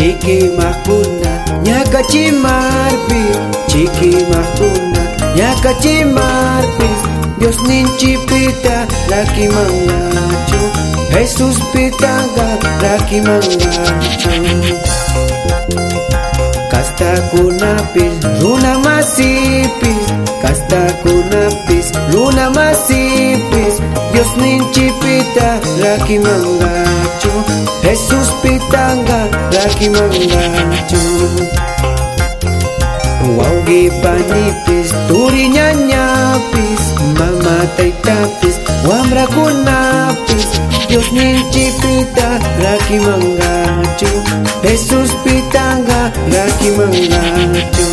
chiki mahkuna ñakachimarpis chiki mahkuna ñakachimarpis Dios ninchipita lakimangachu Jesus pitanga lakimangachu Kasta kunapis luna masipis. Kasta kunapis luna masipis Dios ninchipita lakimangachu Jesus pitanga lakimangachu Waugi panipis turi ñañapis Mama taytapis wamra kunapis Dios ninchipita lakimangachu Jesus pitanga lakimangachu